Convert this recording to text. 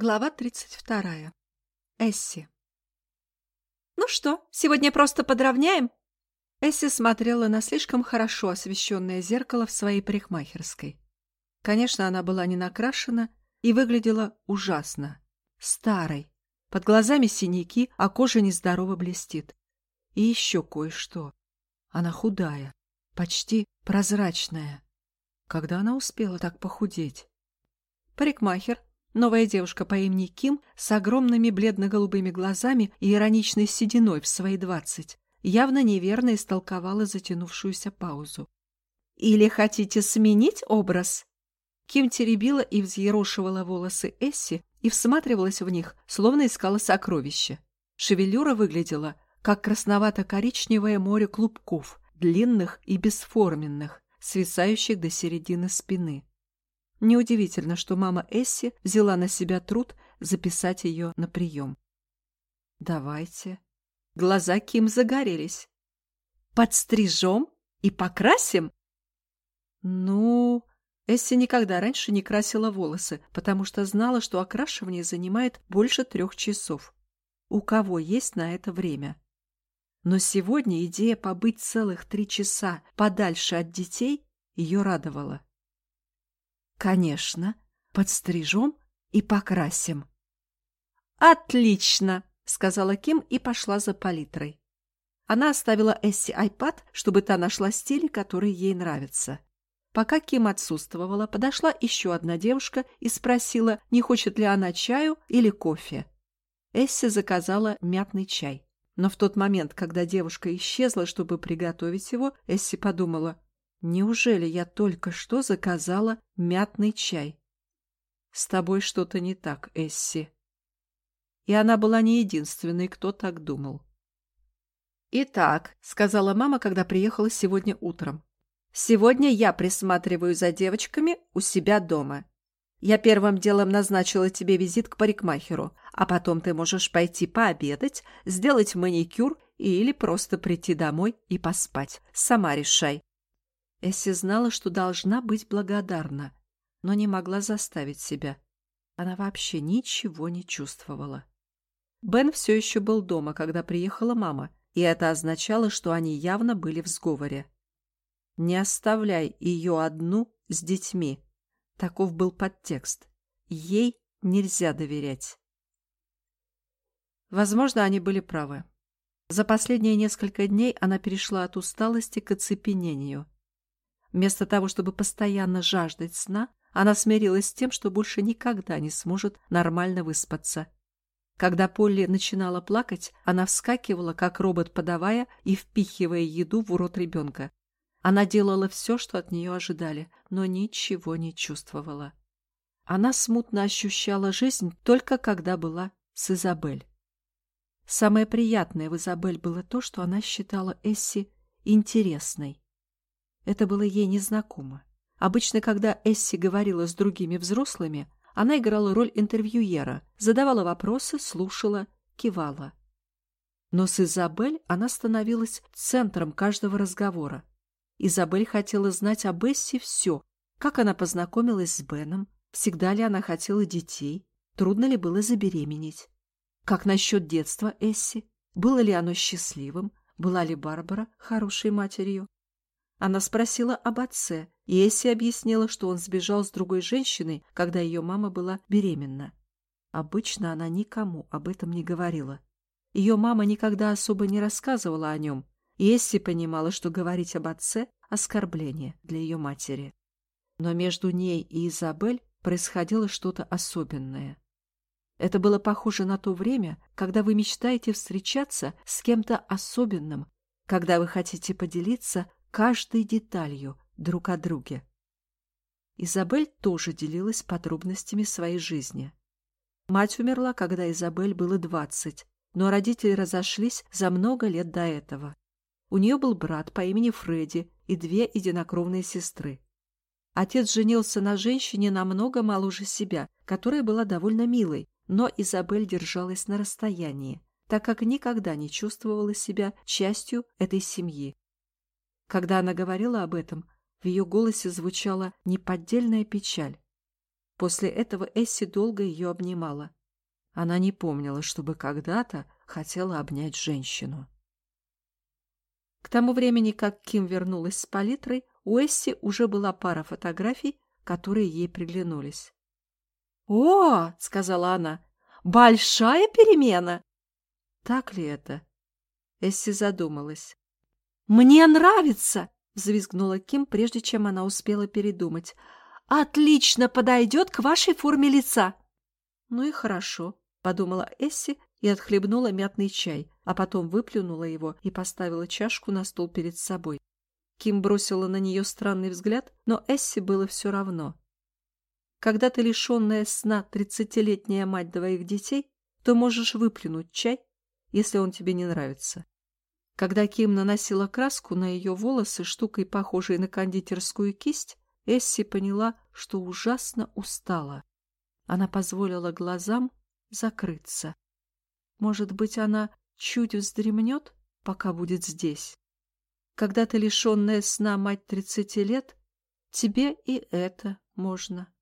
Глава 32. Эсси. «Ну что, сегодня просто подровняем?» Эсси смотрела на слишком хорошо освещенное зеркало в своей парикмахерской. Конечно, она была не накрашена и выглядела ужасно. Старой. Под глазами синяки, а кожа нездорово блестит. И еще кое-что. Она худая, почти прозрачная. Когда она успела так похудеть? Парикмахер Новая девушка по имени Ким с огромными бледно-голубыми глазами и ироничной сединой в свои двадцать явно неверно истолковала затянувшуюся паузу. «Или хотите сменить образ?» Ким теребила и взъерошивала волосы Эсси и всматривалась в них, словно искала сокровища. Шевелюра выглядела, как красновато-коричневое море клубков, длинных и бесформенных, свисающих до середины спины. Неудивительно, что мама Эсси взяла на себя труд записать ее на прием. «Давайте». Глаза Ким загорелись. «Подстрижем и покрасим?» «Ну...» Эсси никогда раньше не красила волосы, потому что знала, что окрашивание занимает больше трех часов. У кого есть на это время? Но сегодня идея побыть целых три часа подальше от детей ее радовала. Конечно, подстрижем и покрасим. Отлично, сказала Ким и пошла за палитрой. Она оставила Эсси айпад, чтобы та нашла стиль, который ей нравится. Пока Ким отсутствовала, подошла еще одна девушка и спросила, не хочет ли она чаю или кофе. Эсси заказала мятный чай. Но в тот момент, когда девушка исчезла, чтобы приготовить его, Эсси подумала, Неужели я только что заказала мятный чай? С тобой что-то не так, Эсси. И она была не единственной, кто так думал. «Итак», — сказала мама, когда приехала сегодня утром, «сегодня я присматриваю за девочками у себя дома. Я первым делом назначила тебе визит к парикмахеру, а потом ты можешь пойти пообедать, сделать маникюр или просто прийти домой и поспать. Сама решай. Эсси знала, что должна быть благодарна, но не могла заставить себя. Она вообще ничего не чувствовала. Бен все еще был дома, когда приехала мама, и это означало, что они явно были в сговоре. «Не оставляй ее одну с детьми». Таков был подтекст. Ей нельзя доверять. Возможно, они были правы. За последние несколько дней она перешла от усталости к оцепенению – Вместо того, чтобы постоянно жаждать сна, она смирилась с тем, что больше никогда не сможет нормально выспаться. Когда Полли начинала плакать, она вскакивала, как робот подавая и впихивая еду в рот ребенка. Она делала все, что от нее ожидали, но ничего не чувствовала. Она смутно ощущала жизнь только когда была с Изабель. Самое приятное в Изабель было то, что она считала Эсси интересной. Это было ей незнакомо. Обычно, когда Эсси говорила с другими взрослыми, она играла роль интервьюера, задавала вопросы, слушала, кивала. Но с Изабель она становилась центром каждого разговора. Изабель хотела знать об Эсси все. Как она познакомилась с Беном, всегда ли она хотела детей, трудно ли было забеременеть. Как насчет детства Эсси? Было ли оно счастливым? Была ли Барбара хорошей матерью? Она спросила об отце, и Эсси объяснила, что он сбежал с другой женщиной, когда ее мама была беременна. Обычно она никому об этом не говорила. Ее мама никогда особо не рассказывала о нем, и Эсси понимала, что говорить об отце – оскорбление для ее матери. Но между ней и Изабель происходило что-то особенное. Это было похоже на то время, когда вы мечтаете встречаться с кем-то особенным, когда вы хотите поделиться каждой деталью друг о друге. Изабель тоже делилась подробностями своей жизни. Мать умерла, когда Изабель было двадцать, но родители разошлись за много лет до этого. У нее был брат по имени Фредди и две единокровные сестры. Отец женился на женщине намного моложе себя, которая была довольно милой, но Изабель держалась на расстоянии, так как никогда не чувствовала себя частью этой семьи. Когда она говорила об этом, в ее голосе звучала неподдельная печаль. После этого Эсси долго ее обнимала. Она не помнила, чтобы когда-то хотела обнять женщину. К тому времени, как Ким вернулась с палитрой, у Эсси уже была пара фотографий, которые ей приглянулись. «О!» — сказала она. «Большая перемена!» Так ли это? Эсси задумалась. «Мне нравится!» — взвизгнула Ким, прежде чем она успела передумать. «Отлично подойдет к вашей форме лица!» «Ну и хорошо», — подумала Эсси и отхлебнула мятный чай, а потом выплюнула его и поставила чашку на стол перед собой. Ким бросила на нее странный взгляд, но Эсси было все равно. Когда ты лишенная сна тридцатилетняя мать двоих детей, то можешь выплюнуть чай, если он тебе не нравится. Когда Ким наносила краску на ее волосы штукой, похожей на кондитерскую кисть, Эсси поняла, что ужасно устала. Она позволила глазам закрыться. Может быть, она чуть вздремнет, пока будет здесь. Когда ты лишенная сна мать тридцати лет, тебе и это можно.